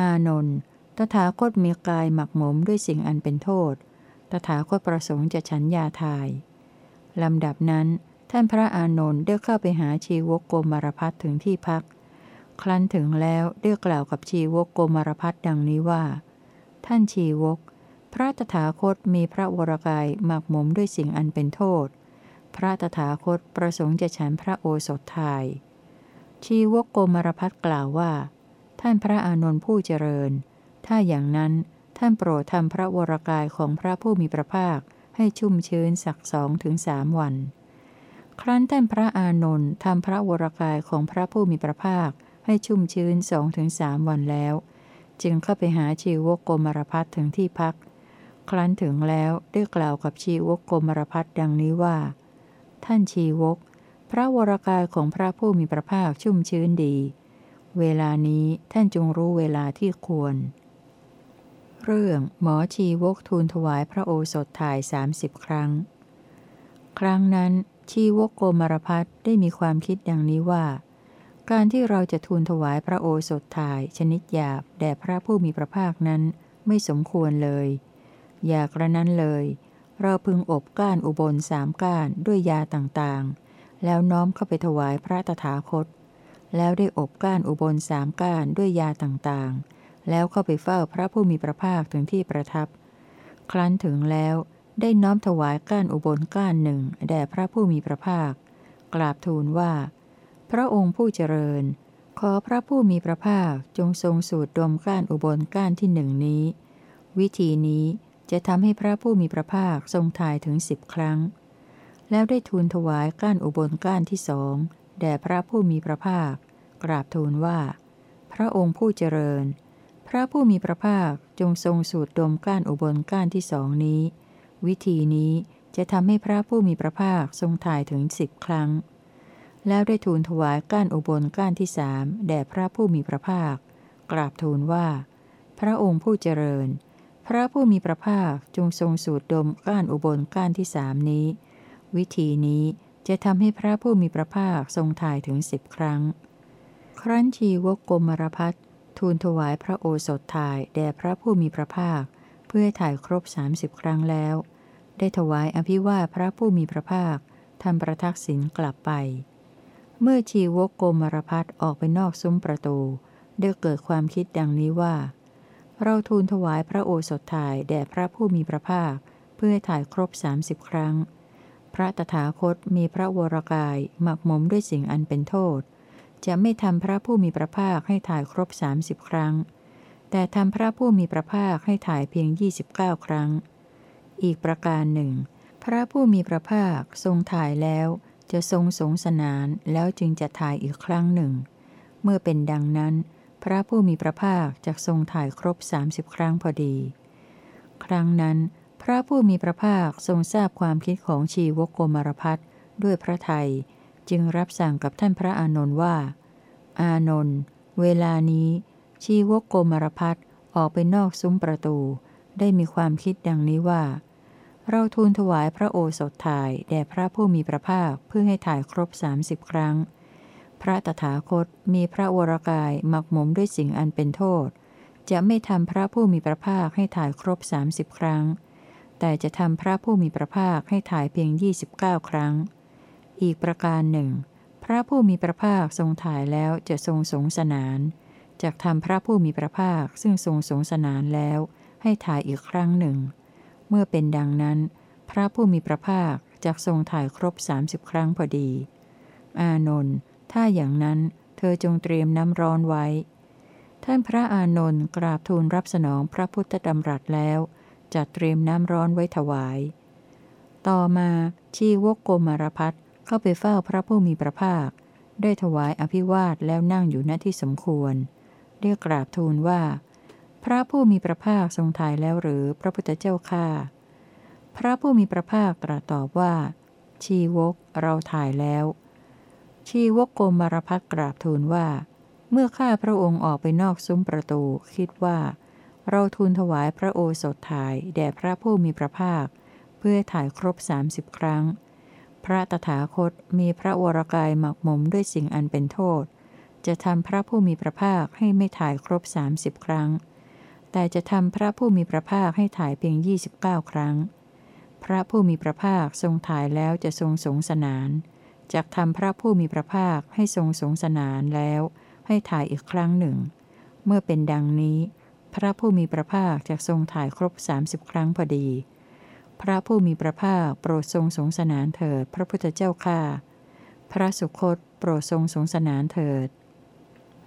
อานนท์ตถาคตมีกายหมักหมมด้วยสิ่งอันเป็นโทษ ตถาคตประสงค์จะฉันยาทาย ลำดับนั้น ท่านพระอานนท์ได้เข้าไปหาชีวกโกมารพัฒถึงที่พัก ครั้นถึงแล้วได้กล่าวกับชีวกโกมารพัฒดังนี้ว่า ท่านชีวก พระตถาคตมีพระวรกายหมักหมมด้วยสิ่งอันเป็นโทษ พระตถาคตประสงค์จะฉันพระโอสถทาย ชีวกโกมารพัฒกล่าวว่า ท่านพระอานนท์ผู้เจริญ ถ้าอย่างนั้นท่านโปรดทำพระวรกายของพระผู้มีพระภาคให้ชุ่มชื้นสักสองถึงสามวัน ครั้นท่านพระอานนท์ทำพระวรกายของพระผู้มีพระภาคให้ชุ่มชื้นสองถึงสามวันแล้ว จึงเข้าไปหาชีวกโกมารพัฒถึงที่พัก ครั้นถึงแล้วได้กล่าวกับชีวกโกมารพัฒดังนี้ว่า ท่านชีวก พระวรกายของพระผู้มีพระภาคชุ่มชื้นดี เวลานี้ท่านจงรู้เวลาที่ควร เรื่องหมอชีวกทูลถวายพระโอสถถ่ายสามิบครั้ง ครั้งนั้นชีวกโกมารพัฒได้มีความคิดดังนี้ว่า การที่เราจะทูลถวายพระโอสถถ่ายชนิดหยาบแด่พระผู้มีพระภาคนั้นไม่สมควรเลย อยากระนั้นเลย เราพึงอบก้านอุบลสามก้านด้วยยาต่างๆ แล้วน้อมเข้าไปถวายพระตถาคต แล้วได้อบก้านอุบลสามก้านด้วยยาต่างๆ แล้วเข้าไปเฝ้าพระผู้มีพระภาคถึงที่ประทับ ครั้นถึงแล้วได้น้อมถวายก้านอุบลก้านหนึ่งแด่พระผู้มีพระภาค กราบทูลว่า พระองค์ผู้เจริญ ขอพระผู้มีพระภาคจงทรงสูดดมก้านอุบลก้านที่หนึ่งนี้ วิธีนี้ จะทำให้พระผู้มีพระภาคทรงทายถึงสิบครั้ง แล้วได้ทูลถวายก้านอุบลก้านที่สองแด่พระผู้มีพระภาค กราบทูลว่า พระองค์ผู้เจริญ พระผู้มีพระภาคจงทรงสูดดมก้านอุบลก้านที่สองนี้ วิธีนี้จะทำให้พระผู้มีพระภาคทรงถ่ายถึงสิบครั้ง แล้วได้ทูลถวายก้านอุบลก้านที่สามแด่พระผู้มีพระภาค กราบทูลว่า พระองค์ผู้เจริญ พระผู้มีพระภาคจงทรงสูดดมก้านอุบลก้านที่สามนี้ วิธีนี้จะทำให้พระผู้มีพระภาคทรงถ่ายถึงสิบครั้ง ครั้นชีวกกรมรพัฒทูลถวายพระโอสถถ่ายแด่พระผู้มีพระภาค เพื่อถ่ายครบสามิบครั้งแล้ว ได้ถวายอภิวาพระผู้มีพระภาคทำประทักษิณกลับไป เมื่อชีวกโกมารพัฒออกไปนอกซุ้มประตู ได้เกิดความคิดดังนี้ว่า เราทูลถวายพระโอสถถ่ายแด่พระผู้มีพระภาค เพื่อถ่ายครบสามิบครั้ง พระตถาคตมีพระวรกายหมักหมมด้วยสิ่งอันเป็นโทษ จะไม่ทำพระผู้มีพระภาคให้ถ่ายครบสามิบครั้ง แต่ทำพระผู้มีพระภาคให้ถ่ายเพียง 29 ครั้ง อีกประการหนึ่ง พระผู้มีพระภาคทรงถ่ายแล้วจะทรงสงสนานแล้วจึงจะถ่ายอีกครั้งหนึ่ง เมื่อเป็นดังนั้น พระผู้มีพระภาคจะทรงถ่ายครบ 30 ครั้งพอดี ครั้งนั้น พระผู้มีพระภาคทรงทราบความคิดของชีวกโกมารพัฒด้วยพระไทยจึงรับสั่งกับท่านพระอานนท์ว่า อานนท์เวลานี้ ชีวกโกมารพัฒออกไปนอกซุ้มประตู ได้มีความคิดดังนี้ว่า เราทูลถวายพระโอสถถ่ายแด่พระผู้มีพระภาคเพื่อให้ถ่ายครบสามิบครั้ง พระตถาคตมีพระวรกายหมักหมมด้วยสิ่งอันเป็นโทษ จะไม่ทำพระผู้มีพระภาคให้ถ่ายครบสามิบครั้ง แต่จะทำพระผู้มีพระภาคให้ถ่ายเพียง 29 ครั้ง อีกประการหนึ่ง พระผู้มีพระภาคทรงถ่ายแล้วจะทรงสงสนานจากทำพระผู้มีพระภาคซึ่งทรงสงสนานแล้ว ให้ถ่ายอีกครั้งหนึ่ง เมื่อเป็นดังนั้น พระผู้มีพระภาคจะทรงถ่ายครบสามิบครั้งพอดี อานนท์ ถ้าอย่างนั้นเธอจงเตรียมน้ำร้อนไว้ ท่านพระอานนท์กราบทูลรับสนองพระพุทธดำรัสแล้ว จัดเตรียมน้ำร้อนไว้ถวาย ต่อมาชีวกโกมารพัฒเข้าไปเฝ้าพระผู้มีพระภาค ได้ถวายอภิวาทแล้วนั่งอยู่ณที่สมควร เรียกกราบทูลว่า พระผู้มีพระภาคทรงถ่ายแล้วหรือพระพุทธเจ้าข้าพระผู้มีพระภาคตรัสตอบว่า ชีวกเราถ่ายแล้ว ชีวกโกมารพัฒกราบทูลว่า เมื่อข้าพระองค์ออกไปนอกซุ้มประตู คิดว่า เราทูลถวายพระโอสถถ่ายแด่พระผู้มีพระภาค เพื่อถ่ายครบสามิบครั้ง พระตถาคตมีพระวรกายหมักหมมด้วยสิ่งอันเป็นโทษ จะทำพระผู้มีพระภาคให้ไม่ถ่ายครบสามิบครั้ง แต่จะทำพระผู้มีพระภาคให้ถ่ายเพียง 29 ครั้ง พระผู้มีพระภาคทรงถ่ายแล้วจะทรงสงสนาน จะทำพระผู้มีพระภาคให้ทรงสงสนานแล้ว ให้ถ่ายอีกครั้งหนึ่ง เมื่อเป็นดังนี้ พระผู้มีพระภาคจะทรงถ่ายครบ 30 ครั้งพอดี พระผู้มีพระภาคโปรดทรงสงสนานเถิดพระพุทธเจ้าข้าพระสุคตโปรดทรงสงสนานเถิด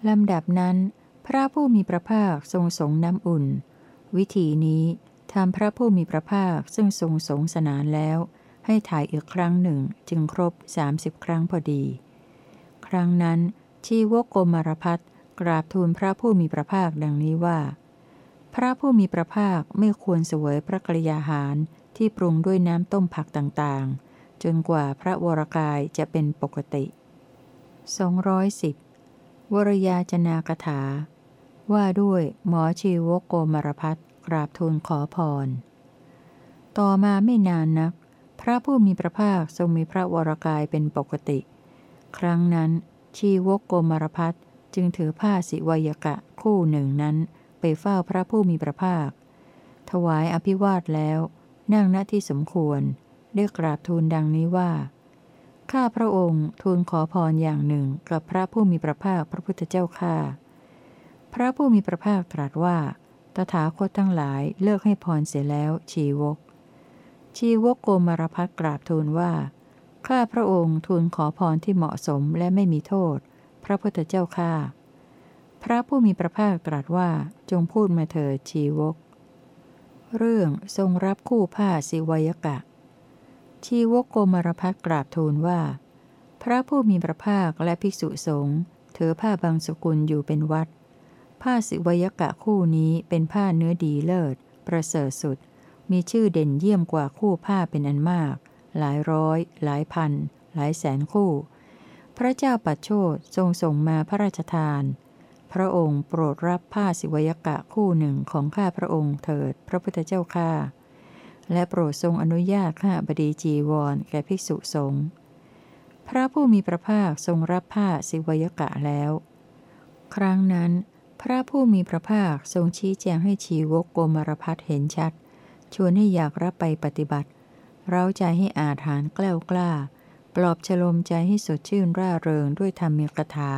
ลำดับนั้น พระผู้มีพระภาคทรงสงน้ำอุ่น วิธีนี้ทำพระผู้มีพระภาคซึ่งทรงสงสนานแล้ว ให้ถ่ายอีกครั้งหนึ่งจึงครบสามิบครั้งพอดี ครั้งนั้นชีวกโกมารพัฒกราบทูลพระผู้มีพระภาคดังนี้ว่า พระผู้มีพระภาคไม่ควรเสวยพระกริยาหารที่ปรุงด้วยน้ำต้มผักต่างๆ จนกว่าพระวรกายจะเป็นปกติ 210 วรยาจนากถา ว่าด้วยหมอชีวโกมารพัฒกราบทูลขอพร ต่อมาไม่นานนัก พระผู้มีพระภาคทรงมีพระวรกายเป็นปกติ ครั้งนั้นชีวกโกมารพัฒจึงถือผ้าสิวยกะคู่หนึ่งนั้น ไปเฝ้าพระผู้มีพระภาค ถวายอภิวาทแล้ว นั่งณที่สมควรเรียกกราบทูลดังนี้ว่า ข้าพระองค์ทูลขอพรอย่างหนึ่งกับพระผู้มีพระภาคพระพุทธเจ้าข้าพระผู้มีพระภาคตรัสว่า ตถาคตทั้งหลายเลิกให้พรเสียแล้วชีวก ชีวกโกมารพัฒกราบทูลว่า ข้าพระองค์ทูลขอพรที่เหมาะสมและไม่มีโทษ พระพุทธเจ้าข้าพระผู้มีพระภาคตรัสว่าจงพูดมาเถิดชีวก เรื่องทรงรับคู่ผ้าสิวยกะ ชีวโกมารพัฒกราบทูลว่า พระผู้มีพระภาคและภิกษุสงฆ์ถือผ้าบางสกุลอยู่เป็นวัด ผ้าสิวยกะคู่นี้เป็นผ้าเนื้อดีเลิศ ประเสริฐสุด มีชื่อเด่นเยี่ยมกว่าคู่ผ้าเป็นอันมาก หลายร้อย หลายพัน หลายแสนคู่ พระเจ้าปัจโชดทรงส่งมาพระราชทาน พระองค์โปรดรับผ้าสิวยกะคู่หนึ่งของข้าพระองค์เถิดพระพุทธเจ้าข้าและโปรดทรงอนุญาตข้าบดีจีวรแก่ภิกษุสงฆ์พระผู้มีพระภาคทรงรับผ้าสิวยกะแล้ว ครั้งนั้น พระผู้มีพระภาคทรงชี้แจงให้ชีวกโกมารพัฒเห็นชัด ชวนให้อยากรับไปปฏิบัติ เร้าใจให้อาถานกล้ากล้า ปลอบฉลมใจให้สดชื่นร่าเริงด้วยธรรมีกถา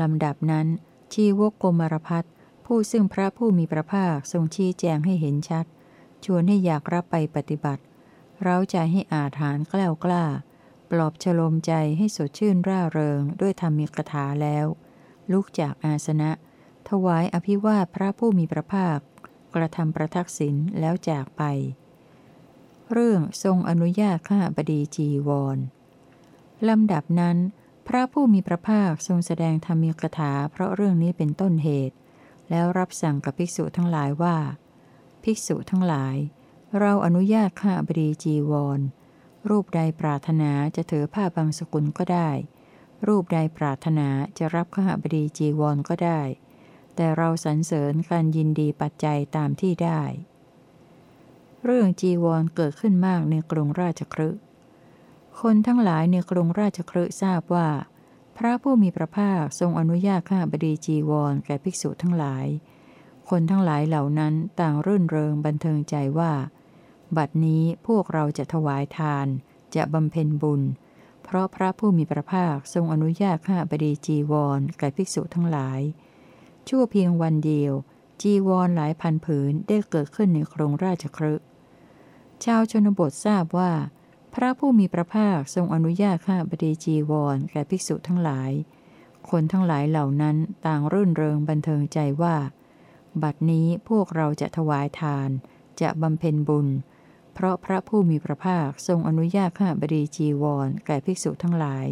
ลำดับนั้น ชีวกโกมารพัฒผู้ซึ่งพระผู้มีพระภาคทรงชี้แจงให้เห็นชัด ชวนให้อยากรับไปปฏิบัติ เร้าใจให้อาถานกล้ากล้า ปลอบฉลมใจให้สดชื่นร่าเริงด้วยธรรมีกถาแล้ว ลุกจากอาสนะ ถวายอภิวาทพระผู้มีพระภาค กระทำประทักษิณแล้วจากไป เรื่องทรงอนุญาตข้าบดีจีวรลำดับนั้น พระผู้มีพระภาคทรงแสดงธรรมีกถาเพราะเรื่องนี้เป็นต้นเหตุ แล้วรับสั่งกับภิกษุทั้งหลายว่า ภิกษุทั้งหลาย เราอนุญาตข้าบดีจีวร รูปใดปรารถนาจะถือผ้าบางสกุลก็ได้ รูปใดปรารถนาจะรับข้าบดีจีวรก็ได้ แต่เราสรรเสริญการยินดีปัจจัยตามที่ได้ เรื่องจีวรเกิดขึ้นมากในกรุงราชครึคนทั้งหลายในกรุงราชครึทราบว่า พระผู้มีพระภาคทรงอนุญาตข้าบดีจีวรแก่ภิกษุทั้งหลาย คนทั้งหลายเหล่านั้นต่างรื่นเริงบันเทิงใจว่า บัดนี้พวกเราจะถวายทาน จะบำเพ็ญบุญ เพราะพระผู้มีพระภาคทรงอนุญาตข้าบดีจีวรแก่ภิกษุทั้งหลาย ชั่วเพียงวันเดียว จีวรหลายพันผืนได้เกิดขึ้นในโครงราชครึชาวชนบททราบว่า พระผู้มีพระภาคทรงอนุญาตข้าบดีจีวรแก่ภิกษุทั้งหลาย คนทั้งหลายเหล่านั้นต่างรื่นเริงบันเทิงใจว่า บัดนี้พวกเราจะถวายทาน จะบำเพ็ญบุญ เพราะพระผู้มีพระภาคทรงอนุญาตข้าบดีจีวรแก่ภิกษุทั้งหลาย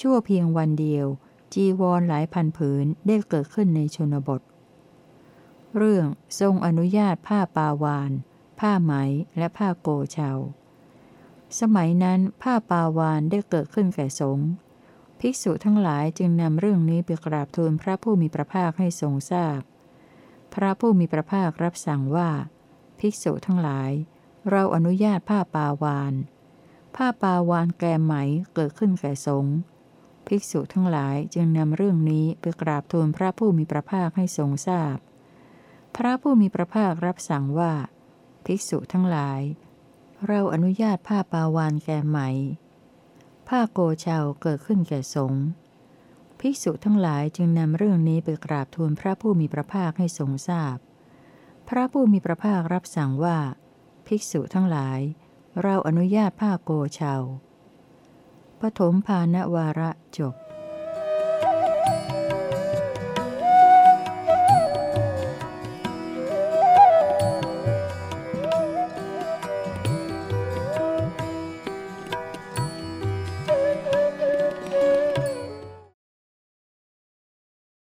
ชั่วเพียงวันเดียว จีวรหลายพันผืนได้เกิดขึ้นในชนบท เรื่องทรงอนุญาตผ้าปาวาน ผ้าไหมและผ้าโกเชาสมัยนั้นผ้าปาวานได้เกิดขึ้นแก่สงฆ์ภิกษุทั้งหลายจึงนำเรื่องนี้ไปกราบทูลพระผู้มีพระภาคให้ทรงทราบพพระผู้มีพระภาครับสั่งว่า ภิกษุทั้งหลาย เราอนุญาตผ้าปาวาน ผ้าปาวานแก่ไหมเกิดขึ้นแก่สงฆ์ ภิกษุทั้งหลายจึงนำเรื่องนี้ไปกราบทูลพระผู้มีพระภาคให้ทรงทราบพพระผู้มีพระภาครับสั่งว่า ภิกษุทั้งหลาย เราอนุญาตผ้าปาวานแก่ไหม ผ้าโกเชาเกิดขึ้นแก่สงฆ์ภิกษุทั้งหลายจึงนำเรื่องนี้ไปกราบทูลพระผู้มีพระภาคให้ทรงทราบพพระผู้มีพระภาครับสั่งว่า ภิกษุทั้งหลาย เราอนุญาตผ้าโกเชา ปฐมภาณวาระจบ